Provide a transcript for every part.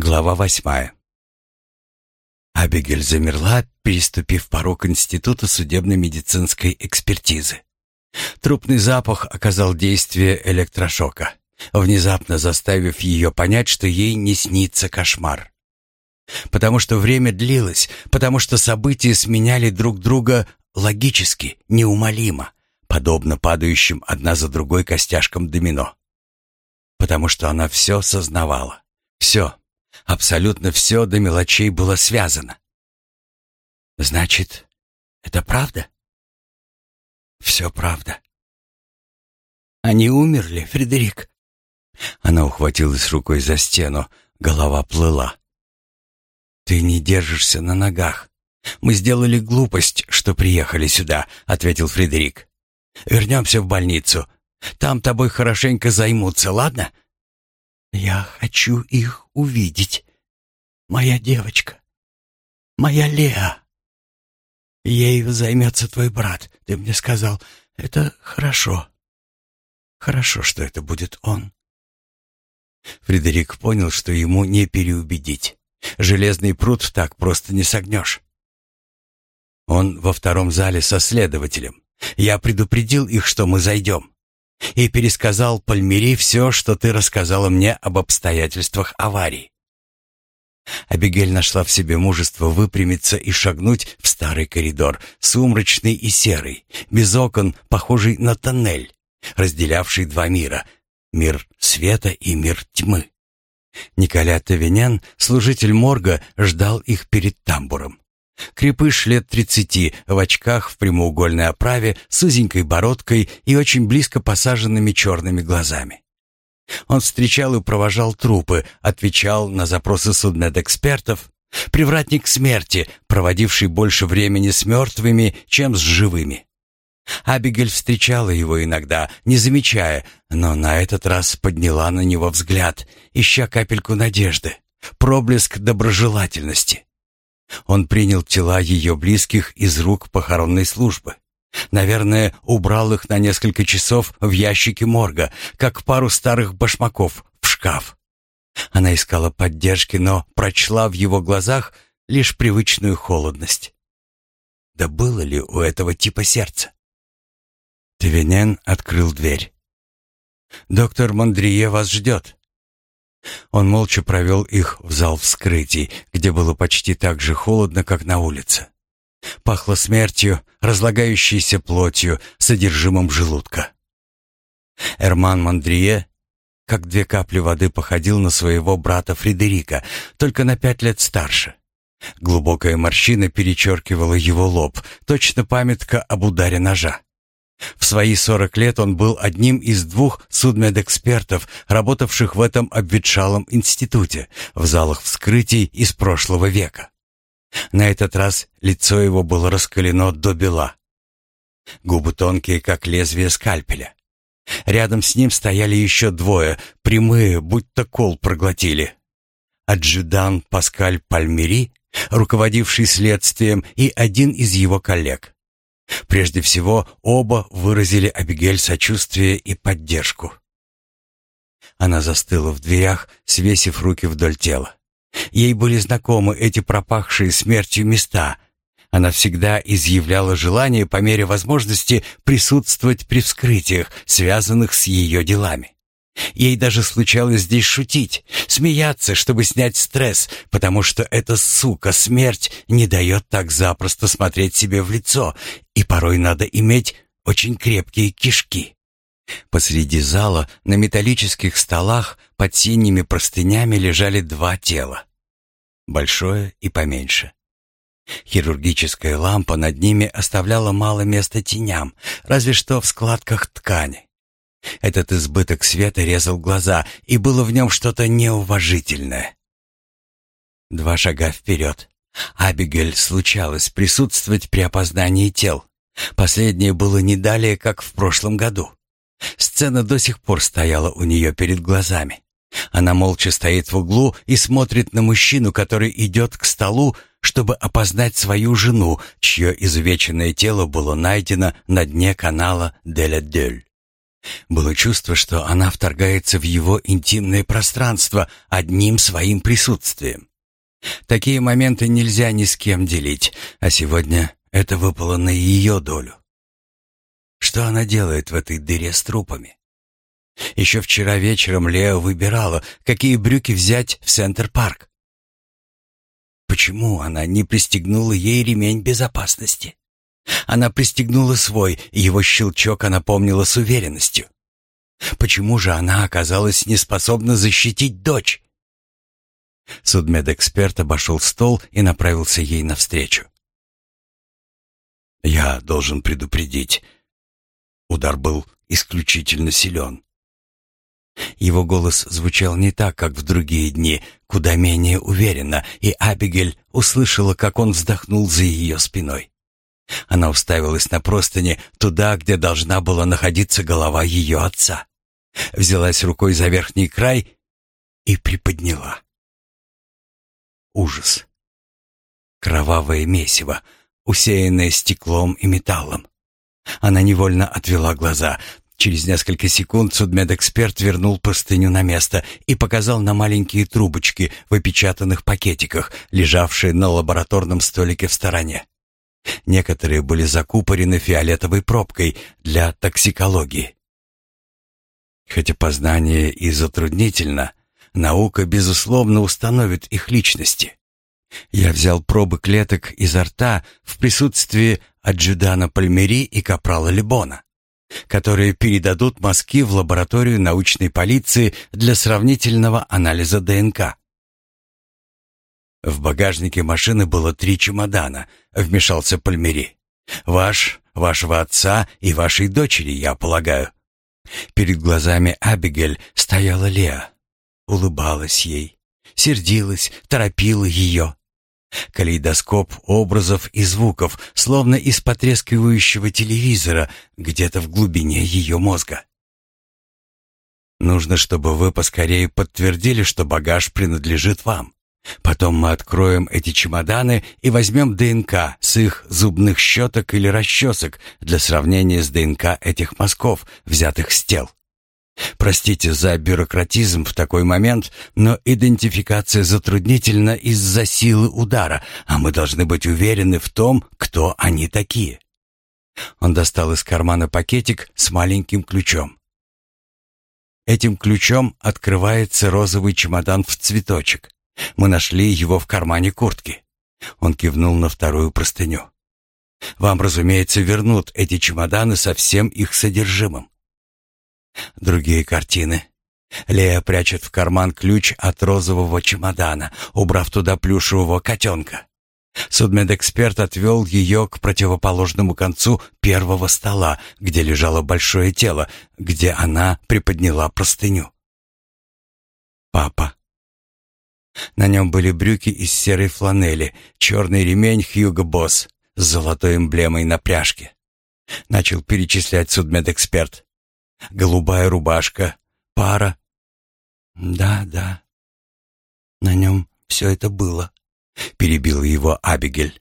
Глава восьмая. Абигель замерла, переступив порог Института судебно-медицинской экспертизы. Трупный запах оказал действие электрошока, внезапно заставив ее понять, что ей не снится кошмар. Потому что время длилось, потому что события сменяли друг друга логически, неумолимо, подобно падающим одна за другой костяшкам домино. Потому что она все сознавала. Все, абсолютно все до мелочей было связано. Значит, это правда? Все правда. Они умерли, Фредерик. Она ухватилась рукой за стену, голова плыла. Ты не держишься на ногах. Мы сделали глупость, что приехали сюда, ответил Фредерик. Вернемся в больницу. Там тобой хорошенько займутся, ладно? Я хочу их увидеть. Моя девочка. Моя Леа. Ею займется твой брат, ты мне сказал. Это хорошо. Хорошо, что это будет он. Фредерик понял, что ему не переубедить. Железный пруд так просто не согнешь. Он во втором зале со следователем. Я предупредил их, что мы зайдем. И пересказал Пальмири все, что ты рассказала мне об обстоятельствах аварии. Абигель нашла в себе мужество выпрямиться и шагнуть в старый коридор, сумрачный и серый, без окон, похожий на тоннель, разделявший два мира — мир света и мир тьмы. Николя Тавенян, служитель морга, ждал их перед тамбуром. Крепыш лет тридцати, в очках, в прямоугольной оправе, с узенькой бородкой и очень близко посаженными черными глазами. Он встречал и провожал трупы, отвечал на запросы судмедэкспертов. Привратник смерти, проводивший больше времени с мертвыми, чем с живыми. Абигель встречала его иногда, не замечая, но на этот раз подняла на него взгляд, ища капельку надежды, проблеск доброжелательности. Он принял тела ее близких из рук похоронной службы. Наверное, убрал их на несколько часов в ящике морга, как пару старых башмаков в шкаф. Она искала поддержки, но прочла в его глазах лишь привычную холодность. Да было ли у этого типа сердце? Твенен открыл дверь. «Доктор Мондрие вас ждет». Он молча провел их в зал вскрытий, где было почти так же холодно, как на улице. Пахло смертью, разлагающейся плотью, содержимым желудка. Эрман Мандрие, как две капли воды, походил на своего брата Фредерика, только на пять лет старше. Глубокая морщина перечеркивала его лоб, точно памятка об ударе ножа. В свои сорок лет он был одним из двух судмедэкспертов, работавших в этом обветшалом институте, в залах вскрытий из прошлого века. На этот раз лицо его было раскалено до бела. Губы тонкие, как лезвие скальпеля. Рядом с ним стояли еще двое, прямые, будто кол проглотили. Аджудан Паскаль Пальмери, руководивший следствием, и один из его коллег. Прежде всего, оба выразили Абигель сочувствие и поддержку. Она застыла в дверях, свесив руки вдоль тела. Ей были знакомы эти пропахшие смертью места. Она всегда изъявляла желание по мере возможности присутствовать при вскрытиях, связанных с ее делами. Ей даже случалось здесь шутить, смеяться, чтобы снять стресс, потому что эта сука смерть не дает так запросто смотреть себе в лицо, и порой надо иметь очень крепкие кишки. Посреди зала на металлических столах под синими простынями лежали два тела. Большое и поменьше. Хирургическая лампа над ними оставляла мало места теням, разве что в складках ткани. Этот избыток света резал глаза, и было в нем что-то неуважительное. Два шага вперед. Абигель случалось присутствовать при опознании тел. Последнее было не далее, как в прошлом году. Сцена до сих пор стояла у нее перед глазами. Она молча стоит в углу и смотрит на мужчину, который идет к столу, чтобы опознать свою жену, чье изувеченное тело было найдено на дне канала Деля-Дель. Было чувство, что она вторгается в его интимное пространство одним своим присутствием. Такие моменты нельзя ни с кем делить, а сегодня это выпало на ее долю. Что она делает в этой дыре с трупами? Еще вчера вечером Лео выбирала, какие брюки взять в Центр-парк. Почему она не пристегнула ей ремень безопасности? Она пристегнула свой, и его щелчок она помнила с уверенностью. Почему же она оказалась неспособна защитить дочь? Судмедэксперт обошел стол и направился ей навстречу. «Я должен предупредить. Удар был исключительно силен. Его голос звучал не так, как в другие дни, куда менее уверенно, и Абигель услышала, как он вздохнул за ее спиной. Она уставилась на простыни туда, где должна была находиться голова ее отца. Взялась рукой за верхний край и приподняла. Ужас. Кровавое месиво, усеянное стеклом и металлом. Она невольно отвела глаза. Через несколько секунд судмедэксперт вернул простыню на место и показал на маленькие трубочки в опечатанных пакетиках, лежавшие на лабораторном столике в стороне. Некоторые были закупорены фиолетовой пробкой для токсикологии. Хотя познание и затруднительно, наука, безусловно, установит их личности. Я взял пробы клеток изо рта в присутствии Аджидана Пальмери и Капрала Лебона, которые передадут мазки в лабораторию научной полиции для сравнительного анализа ДНК. В багажнике машины было три чемодана, вмешался Пальмери. Ваш, вашего отца и вашей дочери, я полагаю. Перед глазами Абигель стояла Леа. Улыбалась ей, сердилась, торопила ее. Калейдоскоп образов и звуков, словно из потрескивающего телевизора, где-то в глубине ее мозга. Нужно, чтобы вы поскорее подтвердили, что багаж принадлежит вам. Потом мы откроем эти чемоданы и возьмем ДНК с их зубных щеток или расчесок для сравнения с ДНК этих мазков, взятых с тел. Простите за бюрократизм в такой момент, но идентификация затруднительна из-за силы удара, а мы должны быть уверены в том, кто они такие. Он достал из кармана пакетик с маленьким ключом. Этим ключом открывается розовый чемодан в цветочек. Мы нашли его в кармане куртки. Он кивнул на вторую простыню. Вам, разумеется, вернут эти чемоданы со всем их содержимым. Другие картины. Лея прячет в карман ключ от розового чемодана, убрав туда плюшевого котенка. Судмедэксперт отвел ее к противоположному концу первого стола, где лежало большое тело, где она приподняла простыню. «Папа», на нем были брюки из серой фланели, черный ремень Хьюго Босс с золотой эмблемой на пряжке. Начал перечислять судмедэксперт. Голубая рубашка, пара. Да, да. На нем все это было. Перебил его Абигель.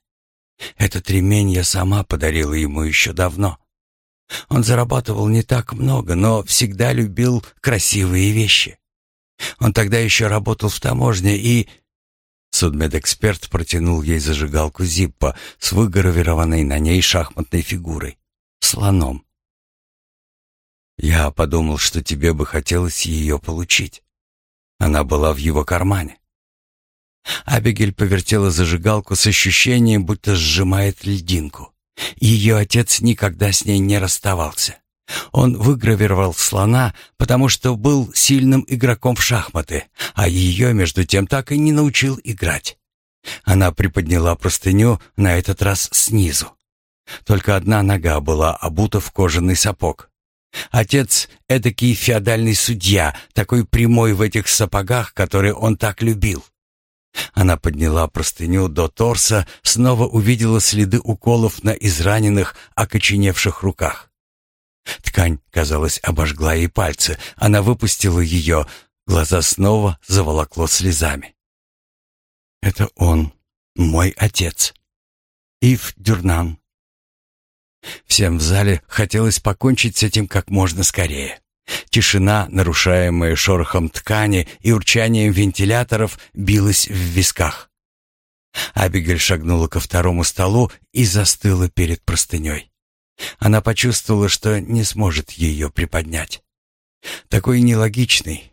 Этот ремень я сама подарила ему еще давно. Он зарабатывал не так много, но всегда любил красивые вещи. Он тогда еще работал в таможне и...» Судмедэксперт протянул ей зажигалку Зиппа с выгравированной на ней шахматной фигурой. Слоном. «Я подумал, что тебе бы хотелось ее получить. Она была в его кармане». Абигель повертела зажигалку с ощущением, будто сжимает льдинку. Ее отец никогда с ней не расставался. Он выгравировал слона, потому что был сильным игроком в шахматы, а ее, между тем, так и не научил играть. Она приподняла простыню, на этот раз снизу. Только одна нога была обута в кожаный сапог. Отец — эдакий феодальный судья, такой прямой в этих сапогах, которые он так любил. Она подняла простыню до торса, снова увидела следы уколов на израненных, окоченевших руках. Ткань, казалось, обожгла ей пальцы. Она выпустила ее. Глаза снова заволокло слезами. «Это он, мой отец. Ив Дюрнан». Всем в зале хотелось покончить с этим как можно скорее. Тишина, нарушаемая шорохом ткани и урчанием вентиляторов, билась в висках. Абигель шагнула ко второму столу и застыла перед простыней. Она почувствовала, что не сможет ее приподнять. Такой нелогичный,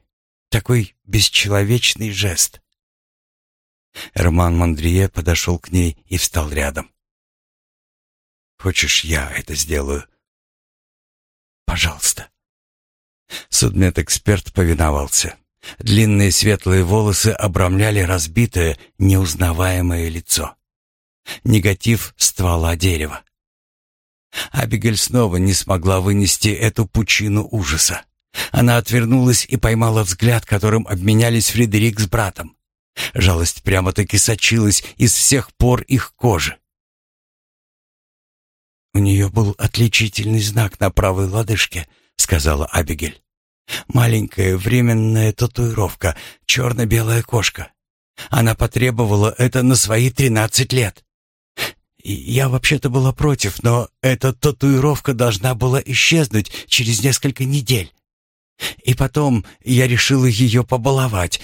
такой бесчеловечный жест. Роман Мандрие подошел к ней и встал рядом. «Хочешь, я это сделаю?» «Пожалуйста». Судмедэксперт повиновался. Длинные светлые волосы обрамляли разбитое, неузнаваемое лицо. Негатив ствола дерева. Абигель снова не смогла вынести эту пучину ужаса. Она отвернулась и поймала взгляд, которым обменялись Фредерик с братом. Жалость прямо-таки сочилась из всех пор их кожи. «У нее был отличительный знак на правой лодыжке», — сказала Абигель. «Маленькая временная татуировка, черно-белая кошка. Она потребовала это на свои тринадцать лет. Я вообще-то была против, но эта татуировка должна была исчезнуть через несколько недель. И потом я решила ее побаловать,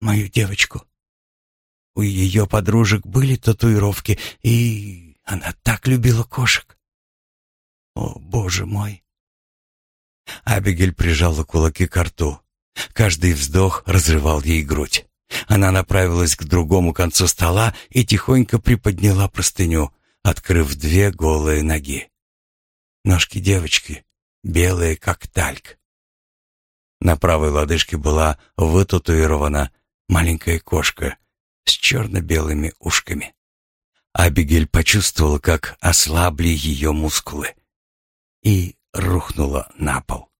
мою девочку. У ее подружек были татуировки, и она так любила кошек. О, боже мой! Абигель прижала кулаки к рту. Каждый вздох разрывал ей грудь. Она направилась к другому концу стола и тихонько приподняла простыню, открыв две голые ноги. Ножки девочки, белые как тальк. На правой лодыжке была вытатуирована маленькая кошка с черно-белыми ушками. Абигель почувствовала, как ослабли ее мускулы и рухнула на пол.